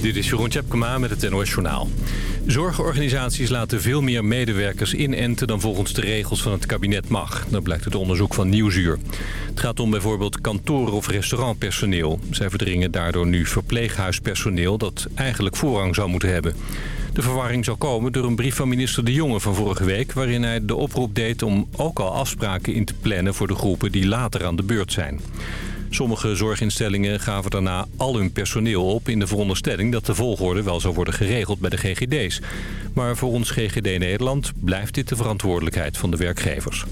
Dit is Jeroen Tjepkema met het NOS Journaal. Zorgorganisaties laten veel meer medewerkers inenten dan volgens de regels van het kabinet mag. Dat blijkt uit onderzoek van Nieuwsuur. Het gaat om bijvoorbeeld kantoor- of restaurantpersoneel. Zij verdringen daardoor nu verpleeghuispersoneel dat eigenlijk voorrang zou moeten hebben. De verwarring zou komen door een brief van minister De Jonge van vorige week... waarin hij de oproep deed om ook al afspraken in te plannen voor de groepen die later aan de beurt zijn. Sommige zorginstellingen gaven daarna al hun personeel op... in de veronderstelling dat de volgorde wel zou worden geregeld bij de GGD's. Maar voor ons GGD Nederland blijft dit de verantwoordelijkheid van de werkgevers.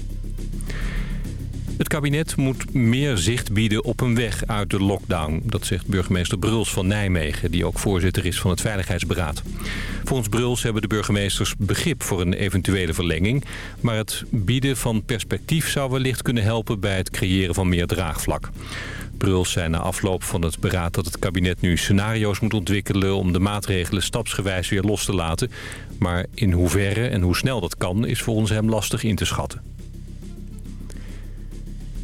Het kabinet moet meer zicht bieden op een weg uit de lockdown. Dat zegt burgemeester Bruls van Nijmegen, die ook voorzitter is van het Veiligheidsberaad. Volgens Bruls hebben de burgemeesters begrip voor een eventuele verlenging. Maar het bieden van perspectief zou wellicht kunnen helpen bij het creëren van meer draagvlak. Bruls zei na afloop van het beraad dat het kabinet nu scenario's moet ontwikkelen... om de maatregelen stapsgewijs weer los te laten. Maar in hoeverre en hoe snel dat kan is volgens hem lastig in te schatten.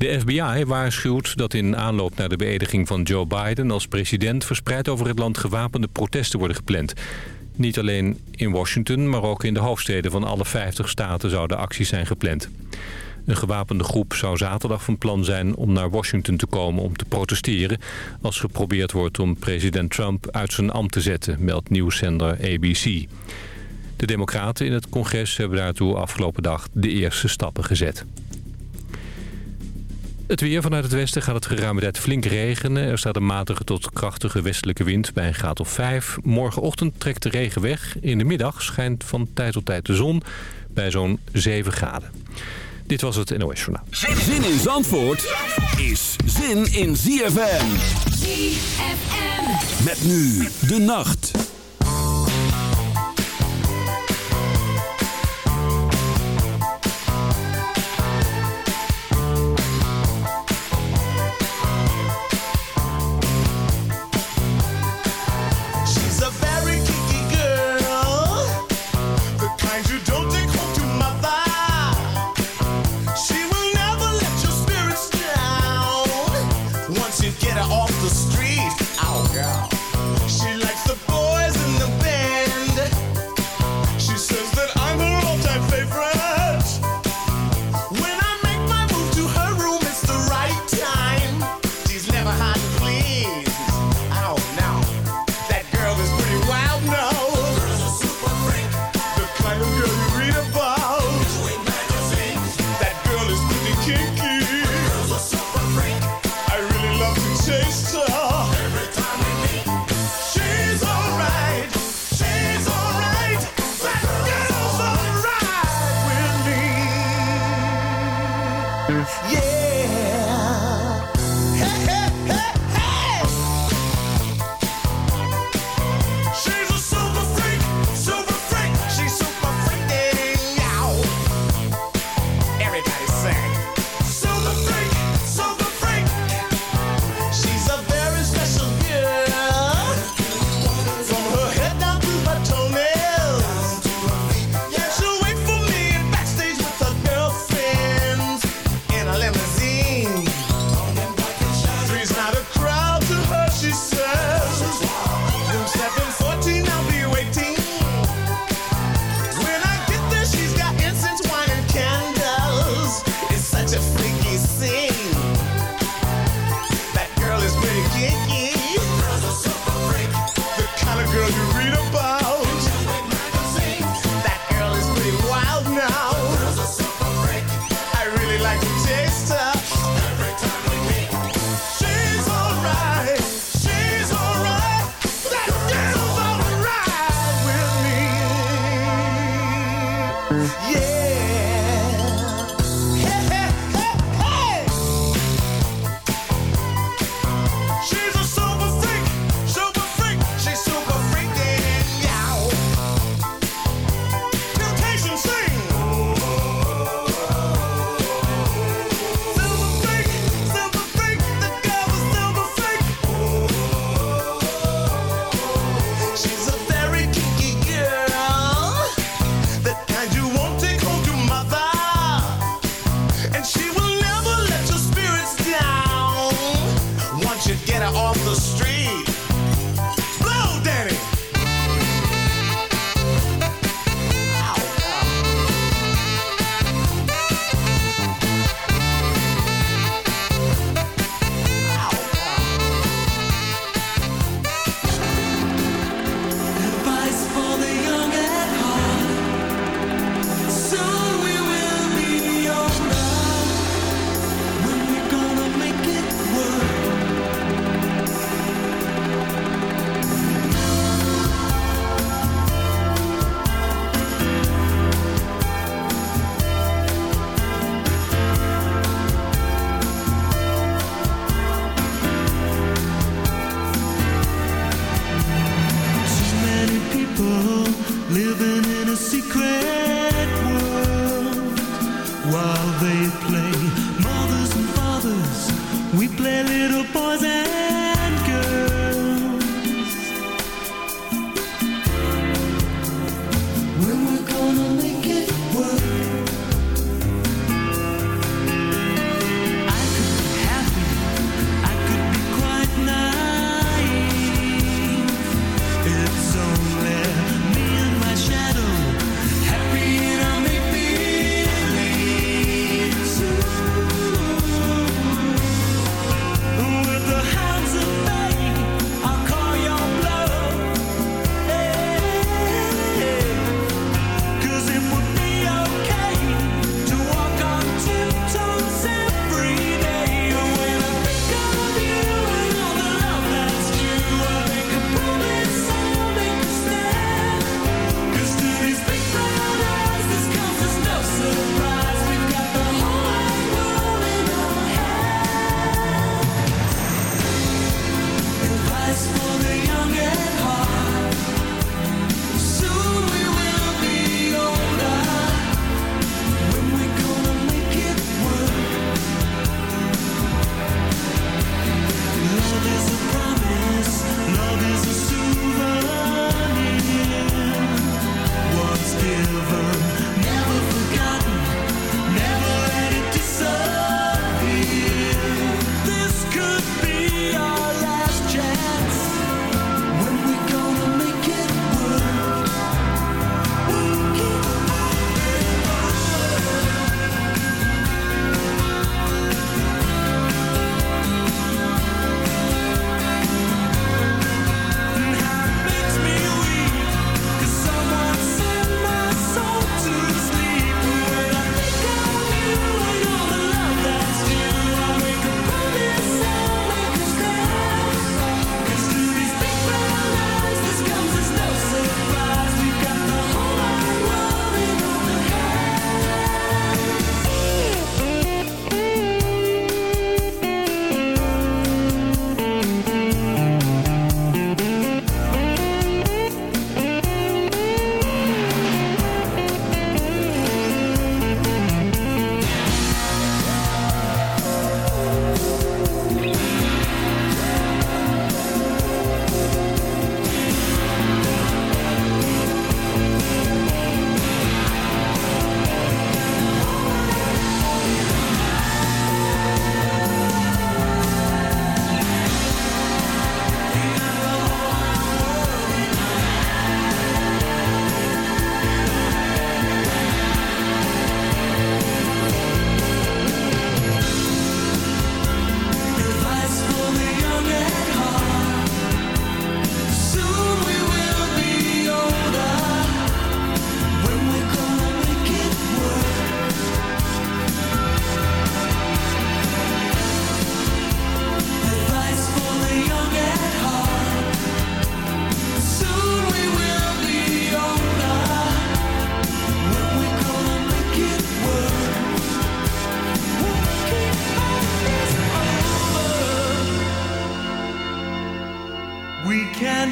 De FBI waarschuwt dat in aanloop naar de beëdiging van Joe Biden als president... verspreid over het land gewapende protesten worden gepland. Niet alleen in Washington, maar ook in de hoofdsteden van alle 50 staten zouden acties zijn gepland. Een gewapende groep zou zaterdag van plan zijn om naar Washington te komen om te protesteren... als geprobeerd wordt om president Trump uit zijn ambt te zetten, meldt nieuwszender ABC. De democraten in het congres hebben daartoe afgelopen dag de eerste stappen gezet. Het weer vanuit het westen gaat het geruime tijd flink regenen. Er staat een matige tot krachtige westelijke wind bij een graad of 5. Morgenochtend trekt de regen weg. In de middag schijnt van tijd tot tijd de zon bij zo'n 7 graden. Dit was het NOS Journaal. Zin in Zandvoort is zin in ZFM. ZFM. Met nu de nacht.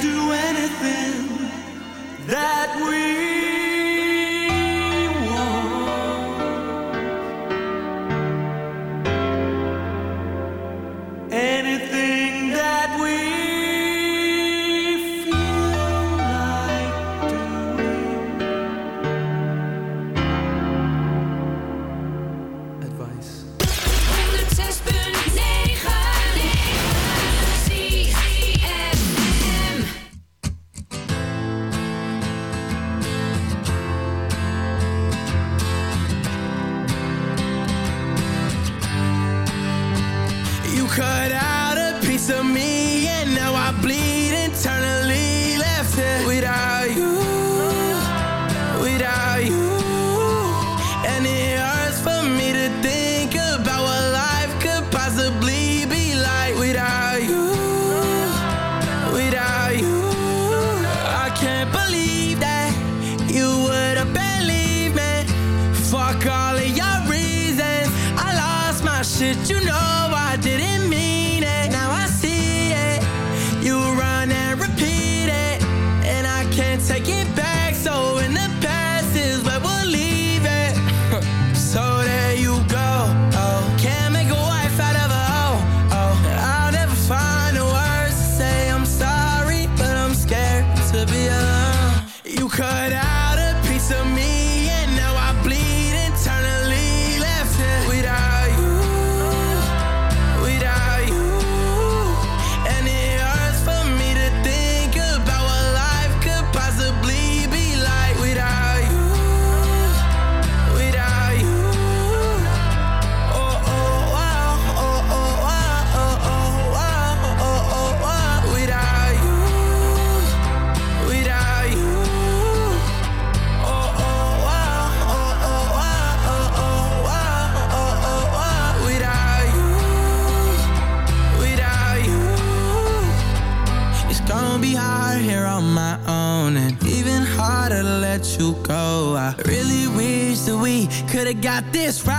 Do anything this right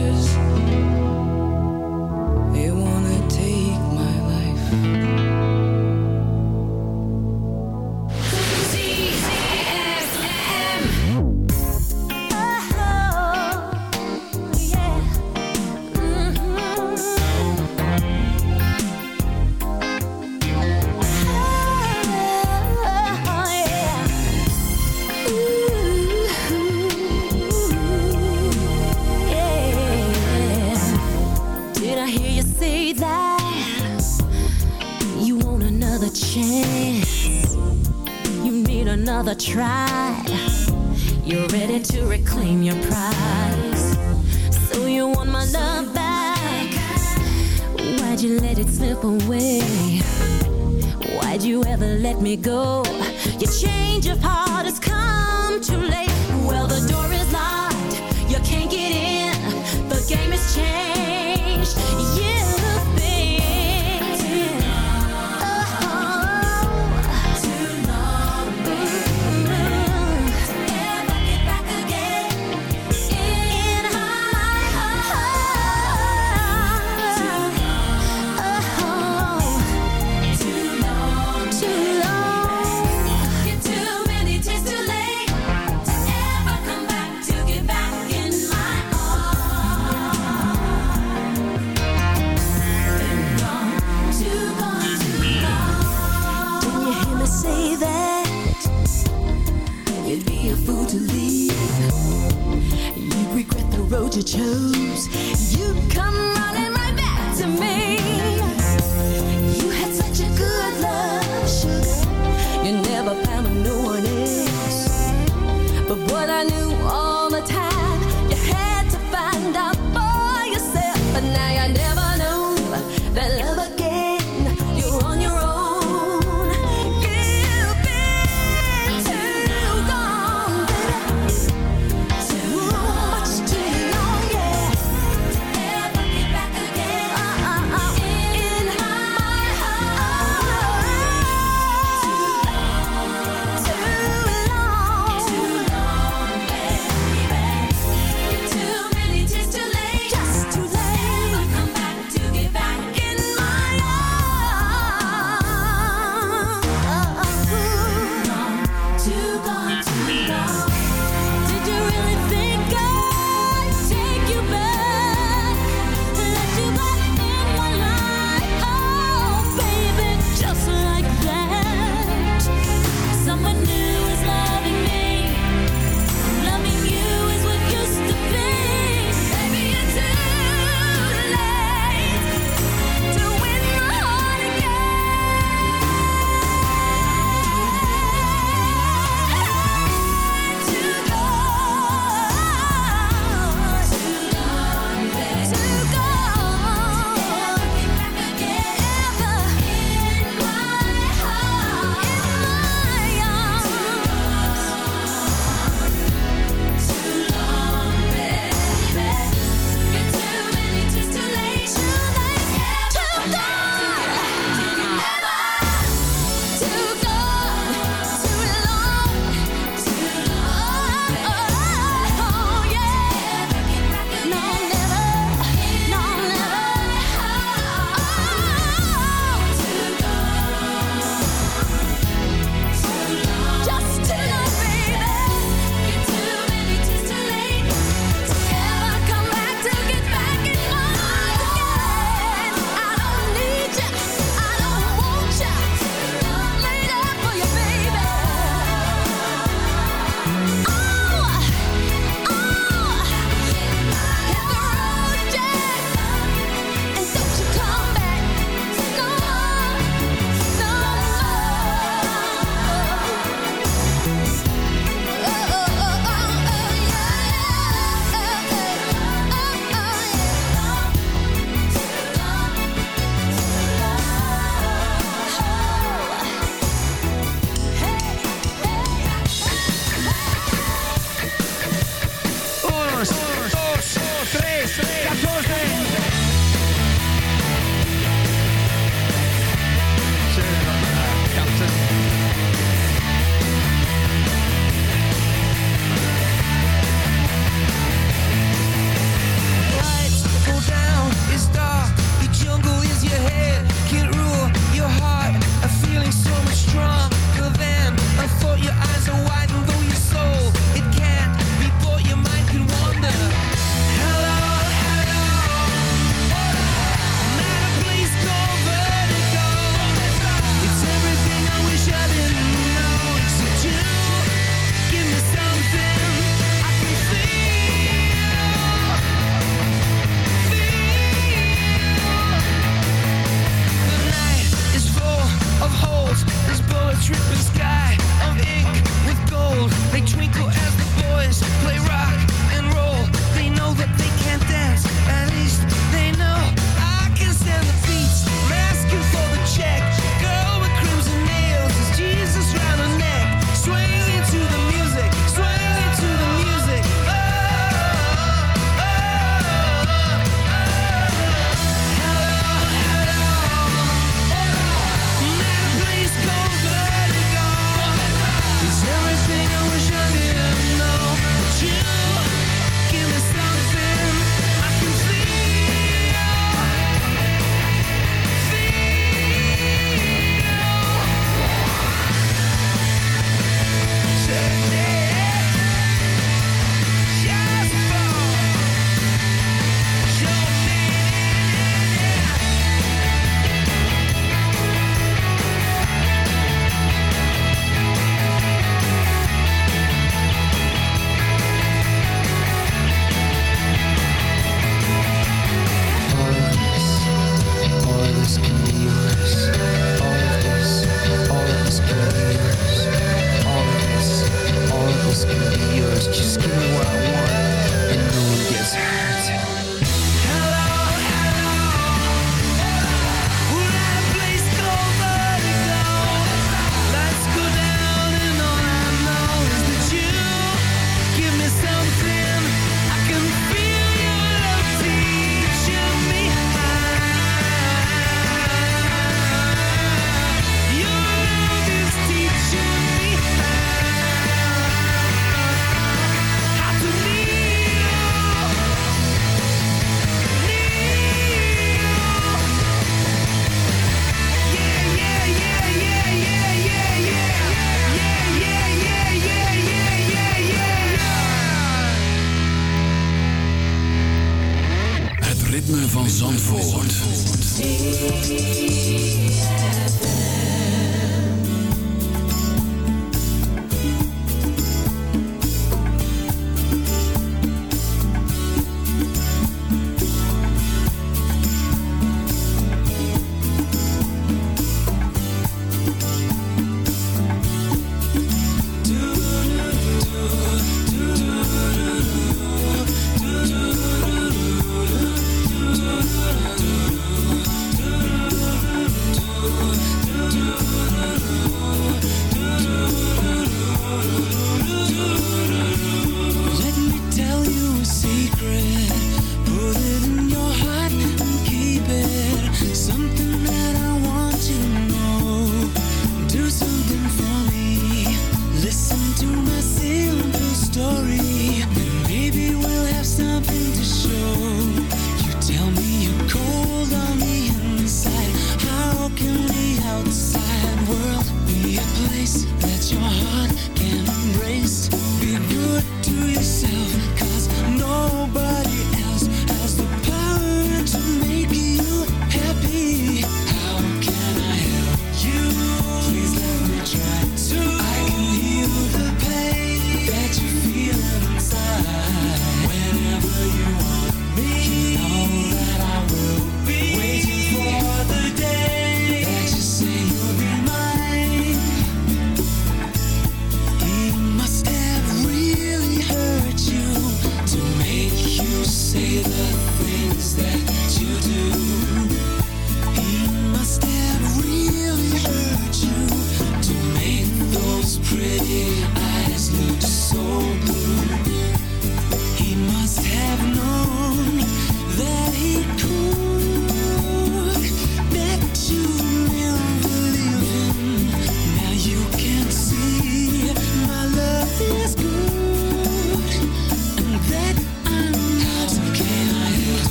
what you chose.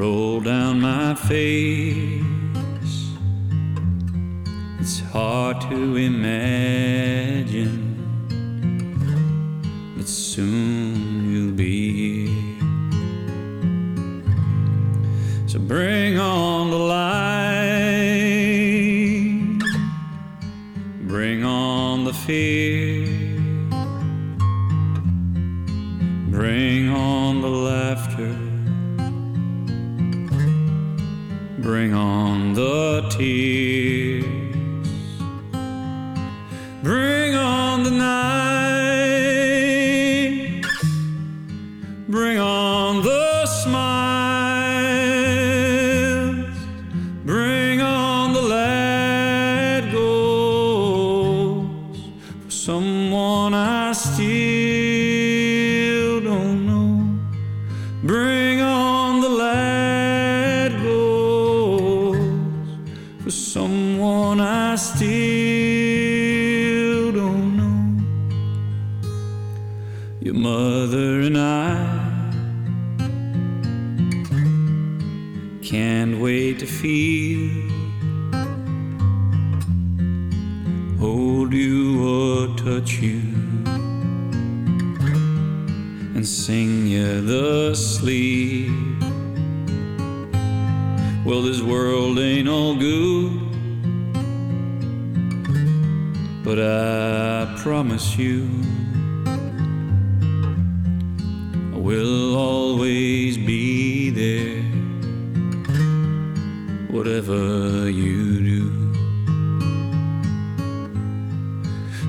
roll down my face. It's hard to imagine, but soon you'll be here. So bring on the light, bring on the fear.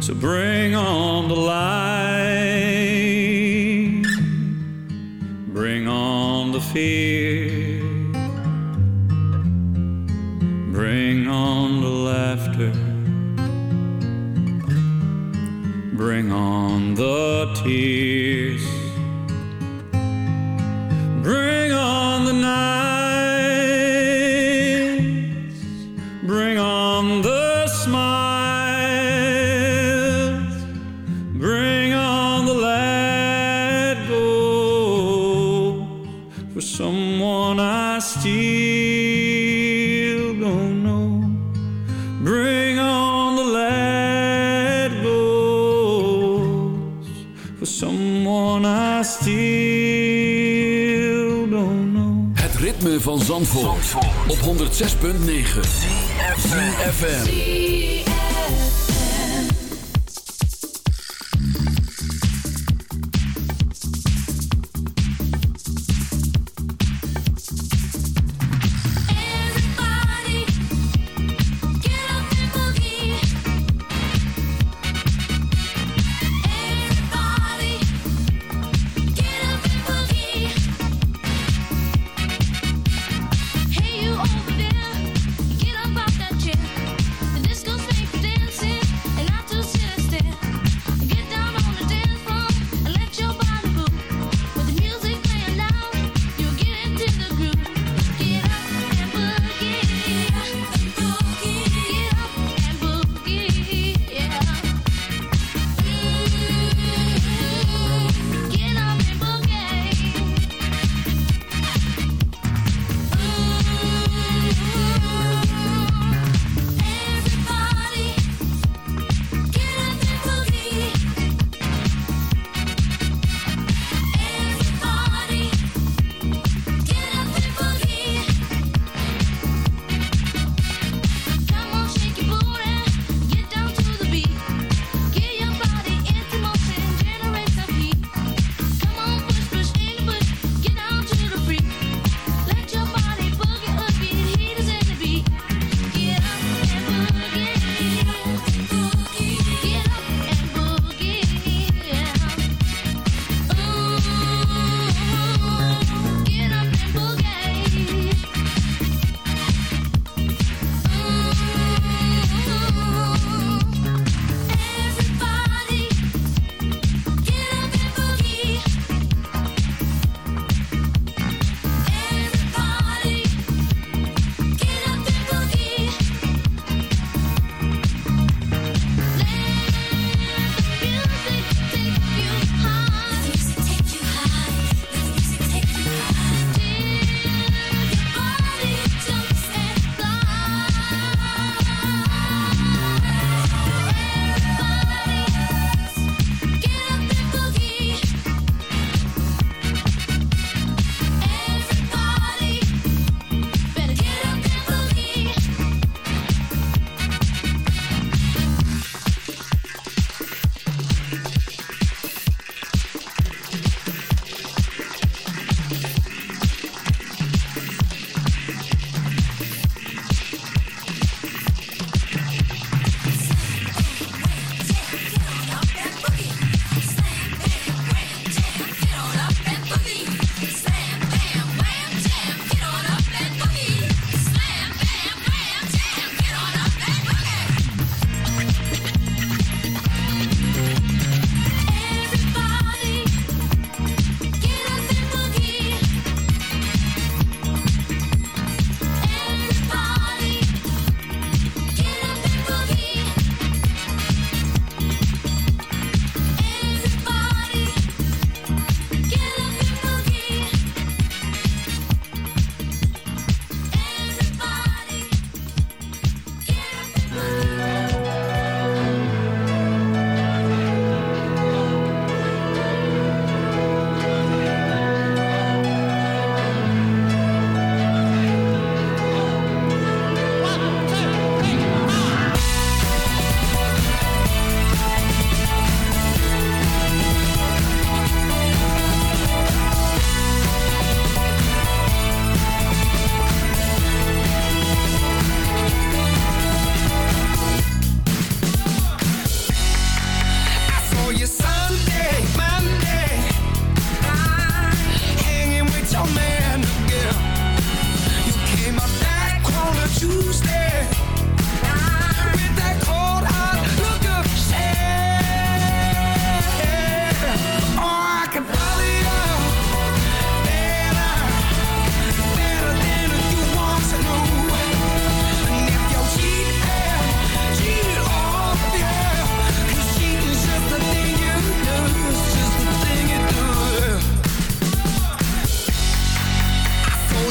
So bring on the light, bring on the fear, bring on the laughter, bring on the tears, bring on the night. Op 106.9 FM.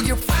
you